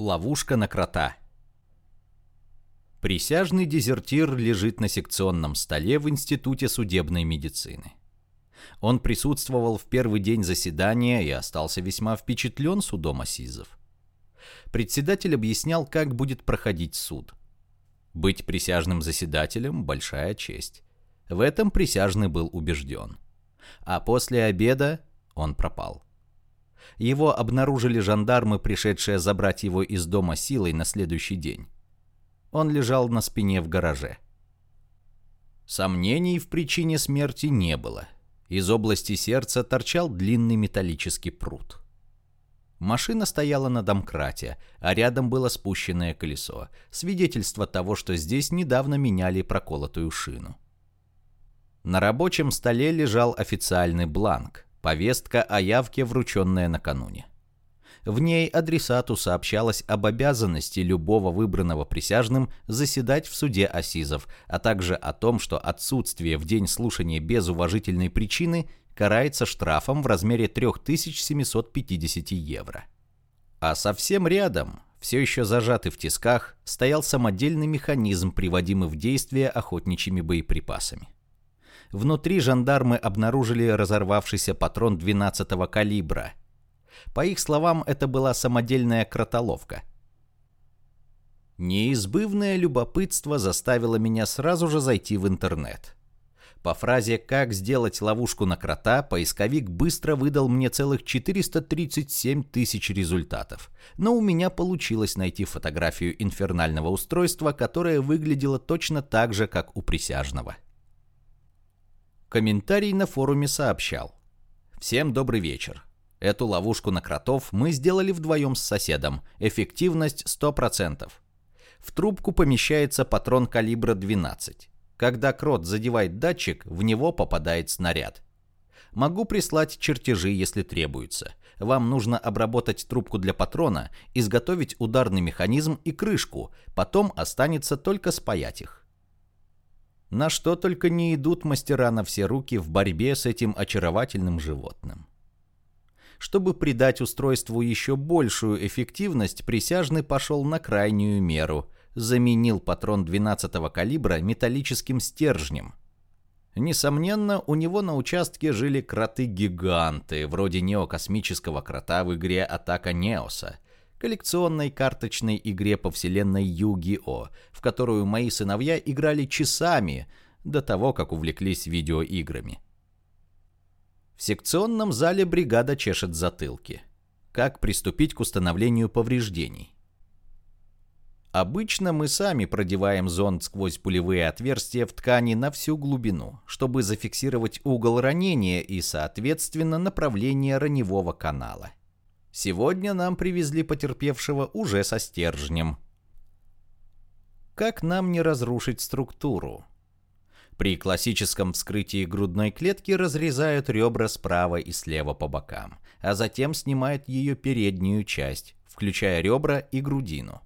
Ловушка на крота. Присяжный дезертир лежит на секционном столе в Институте судебной медицины. Он присутствовал в первый день заседания и остался весьма впечатлен судом Асизов. Председатель объяснял, как будет проходить суд. Быть присяжным заседателем – большая честь. В этом присяжный был убежден. А после обеда он пропал. Его обнаружили жандармы, пришедшие забрать его из дома силой на следующий день. Он лежал на спине в гараже. Сомнений в причине смерти не было. Из области сердца торчал длинный металлический пруд. Машина стояла на домкрате, а рядом было спущенное колесо, свидетельство того, что здесь недавно меняли проколотую шину. На рабочем столе лежал официальный бланк, Повестка о явке, врученная накануне. В ней адресату сообщалось об обязанности любого выбранного присяжным заседать в суде Асизов, а также о том, что отсутствие в день слушания без уважительной причины карается штрафом в размере 3750 евро. А совсем рядом, все еще зажатый в тисках, стоял самодельный механизм, приводимый в действие охотничьими боеприпасами. Внутри жандармы обнаружили разорвавшийся патрон 12-го калибра. По их словам, это была самодельная кротоловка. Неизбывное любопытство заставило меня сразу же зайти в интернет. По фразе «Как сделать ловушку на крота» поисковик быстро выдал мне целых 437 тысяч результатов. Но у меня получилось найти фотографию инфернального устройства, которое выглядело точно так же, как у присяжного. Комментарий на форуме сообщал. Всем добрый вечер. Эту ловушку на кротов мы сделали вдвоем с соседом. Эффективность 100%. В трубку помещается патрон калибра 12. Когда крот задевает датчик, в него попадает снаряд. Могу прислать чертежи, если требуется. Вам нужно обработать трубку для патрона, изготовить ударный механизм и крышку, потом останется только спаять их. На что только не идут мастера на все руки в борьбе с этим очаровательным животным. Чтобы придать устройству еще большую эффективность, присяжный пошел на крайнюю меру, заменил патрон 12-го калибра металлическим стержнем. Несомненно, у него на участке жили кроты-гиганты, вроде неокосмического крота в игре «Атака Неоса», коллекционной карточной игре по вселенной Yu-Gi-Oh!, в которую мои сыновья играли часами до того, как увлеклись видеоиграми. В секционном зале бригада чешет затылки. Как приступить к установлению повреждений? Обычно мы сами продеваем зонд сквозь пулевые отверстия в ткани на всю глубину, чтобы зафиксировать угол ранения и, соответственно, направление раневого канала. Сегодня нам привезли потерпевшего уже со стержнем. Как нам не разрушить структуру? При классическом вскрытии грудной клетки разрезают ребра справа и слева по бокам, а затем снимают ее переднюю часть, включая ребра и грудину.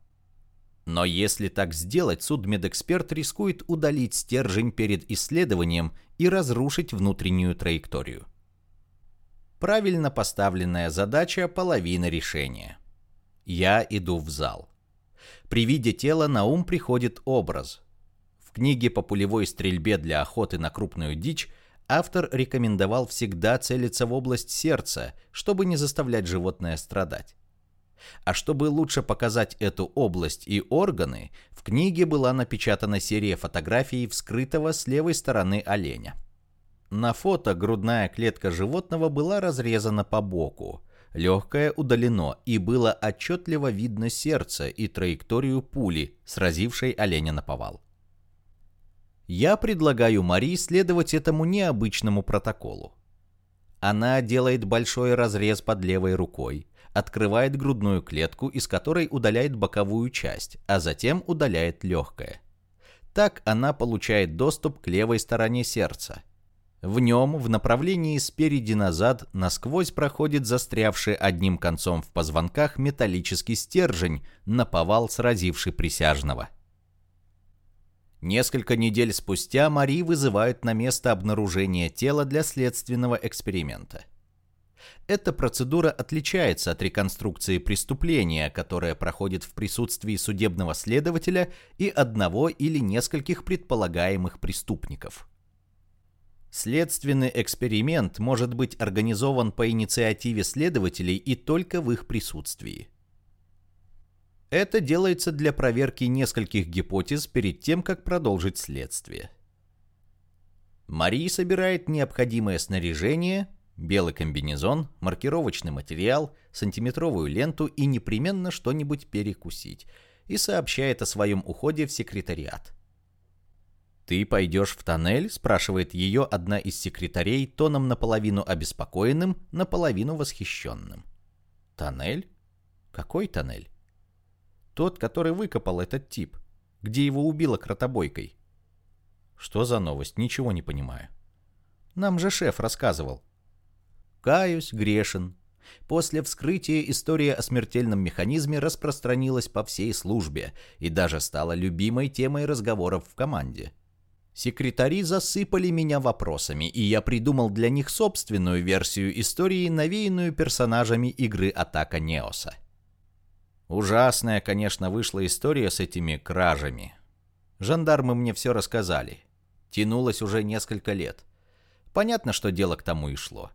Но если так сделать, судмедэксперт рискует удалить стержень перед исследованием и разрушить внутреннюю траекторию. Правильно поставленная задача – половина решения. Я иду в зал. При виде тела на ум приходит образ. В книге по пулевой стрельбе для охоты на крупную дичь автор рекомендовал всегда целиться в область сердца, чтобы не заставлять животное страдать. А чтобы лучше показать эту область и органы, в книге была напечатана серия фотографий вскрытого с левой стороны оленя. На фото грудная клетка животного была разрезана по боку, легкое удалено, и было отчетливо видно сердце и траекторию пули, сразившей оленя на повал. Я предлагаю Мари следовать этому необычному протоколу. Она делает большой разрез под левой рукой, открывает грудную клетку, из которой удаляет боковую часть, а затем удаляет легкое. Так она получает доступ к левой стороне сердца – в нем в направлении спереди назад насквозь проходит застрявший одним концом в позвонках металлический стержень, наповал сразивший присяжного. Несколько недель спустя Мари вызывают на место обнаружения тела для следственного эксперимента. Эта процедура отличается от реконструкции преступления, которая проходит в присутствии судебного следователя и одного или нескольких предполагаемых преступников. Следственный эксперимент может быть организован по инициативе следователей и только в их присутствии. Это делается для проверки нескольких гипотез перед тем, как продолжить следствие. Мария собирает необходимое снаряжение, белый комбинезон, маркировочный материал, сантиметровую ленту и непременно что-нибудь перекусить, и сообщает о своем уходе в секретариат. «Ты пойдешь в тоннель?» – спрашивает ее одна из секретарей тоном наполовину обеспокоенным, наполовину восхищенным. «Тоннель? Какой тоннель?» «Тот, который выкопал этот тип, где его убило кротобойкой». «Что за новость? Ничего не понимаю». «Нам же шеф рассказывал». «Каюсь, грешен. После вскрытия история о смертельном механизме распространилась по всей службе и даже стала любимой темой разговоров в команде». Секретари засыпали меня вопросами, и я придумал для них собственную версию истории, навеянную персонажами игры «Атака Неоса». Ужасная, конечно, вышла история с этими кражами. Жандармы мне все рассказали. Тянулось уже несколько лет. Понятно, что дело к тому и шло.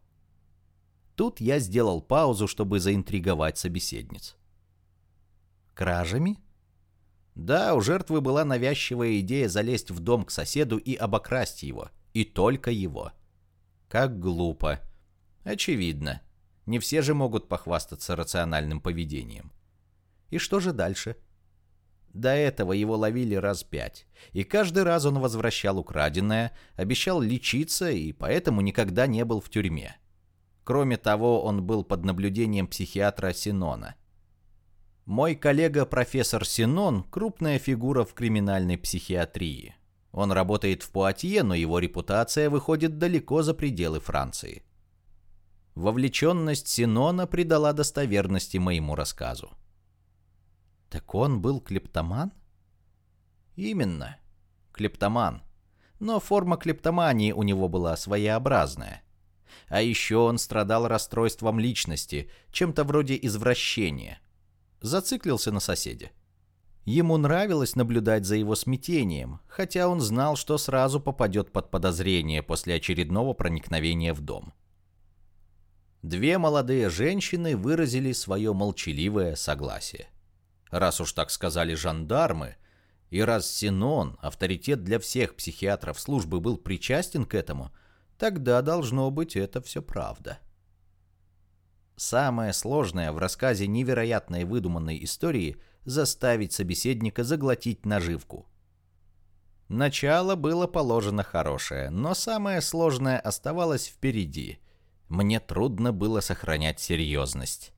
Тут я сделал паузу, чтобы заинтриговать собеседниц. «Кражами?» Да, у жертвы была навязчивая идея залезть в дом к соседу и обокрасть его. И только его. Как глупо. Очевидно. Не все же могут похвастаться рациональным поведением. И что же дальше? До этого его ловили раз пять, и каждый раз он возвращал украденное, обещал лечиться и поэтому никогда не был в тюрьме. Кроме того, он был под наблюдением психиатра Синона. Мой коллега профессор Синон – крупная фигура в криминальной психиатрии. Он работает в Пуатье, но его репутация выходит далеко за пределы Франции. Вовлеченность Синона придала достоверности моему рассказу. Так он был клептоман? Именно, клептоман. Но форма клептомании у него была своеобразная. А еще он страдал расстройством личности, чем-то вроде извращения – зациклился на соседе. Ему нравилось наблюдать за его смятением, хотя он знал, что сразу попадет под подозрение после очередного проникновения в дом. Две молодые женщины выразили свое молчаливое согласие. Раз уж так сказали жандармы, и раз Синон, авторитет для всех психиатров службы, был причастен к этому, тогда должно быть это все правда. Самое сложное в рассказе невероятной выдуманной истории – заставить собеседника заглотить наживку. Начало было положено хорошее, но самое сложное оставалось впереди. Мне трудно было сохранять серьезность.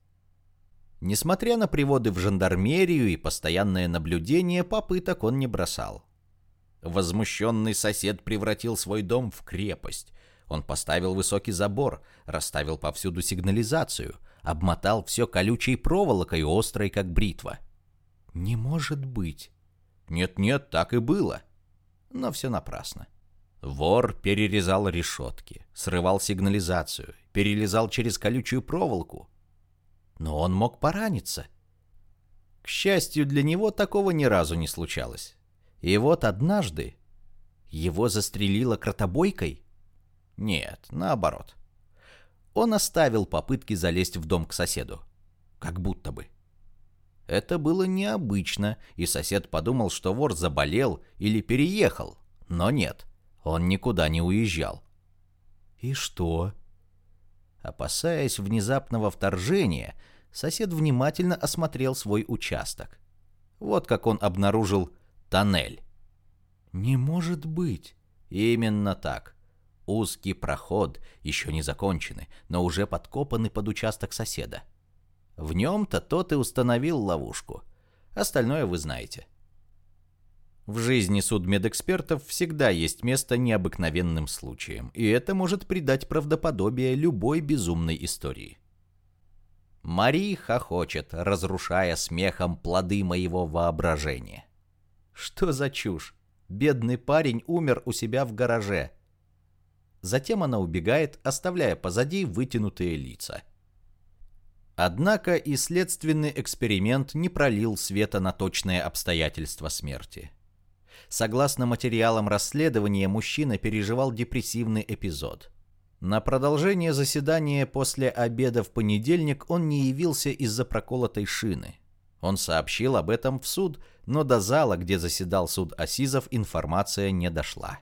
Несмотря на приводы в жандармерию и постоянное наблюдение, попыток он не бросал. Возмущенный сосед превратил свой дом в крепость. Он поставил высокий забор, расставил повсюду сигнализацию, обмотал все колючей проволокой, острой как бритва. Не может быть. Нет-нет, так и было. Но все напрасно. Вор перерезал решетки, срывал сигнализацию, перелезал через колючую проволоку. Но он мог пораниться. К счастью для него, такого ни разу не случалось. И вот однажды его застрелило кротобойкой. Нет, наоборот. Он оставил попытки залезть в дом к соседу. Как будто бы. Это было необычно, и сосед подумал, что вор заболел или переехал. Но нет, он никуда не уезжал. И что? Опасаясь внезапного вторжения, сосед внимательно осмотрел свой участок. Вот как он обнаружил тоннель. Не может быть. Именно так. Узкий проход, еще не законченный, но уже подкопанный под участок соседа. В нем-то тот и установил ловушку. Остальное вы знаете. В жизни судмедэкспертов всегда есть место необыкновенным случаям, и это может придать правдоподобие любой безумной истории. Мари хохочет, разрушая смехом плоды моего воображения. Что за чушь? Бедный парень умер у себя в гараже. Затем она убегает, оставляя позади вытянутые лица. Однако и следственный эксперимент не пролил света на точные обстоятельства смерти. Согласно материалам расследования, мужчина переживал депрессивный эпизод. На продолжение заседания после обеда в понедельник он не явился из-за проколотой шины. Он сообщил об этом в суд, но до зала, где заседал суд Асизов, информация не дошла.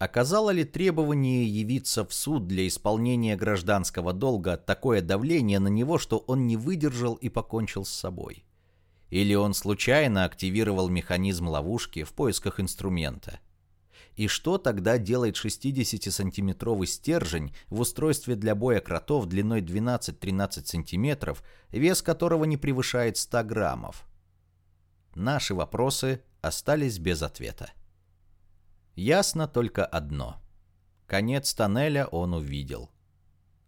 Оказало ли требование явиться в суд для исполнения гражданского долга такое давление на него, что он не выдержал и покончил с собой? Или он случайно активировал механизм ловушки в поисках инструмента? И что тогда делает 60-сантиметровый стержень в устройстве для боя кротов длиной 12-13 сантиметров, вес которого не превышает 100 граммов? Наши вопросы остались без ответа. Ясно только одно. Конец тоннеля он увидел.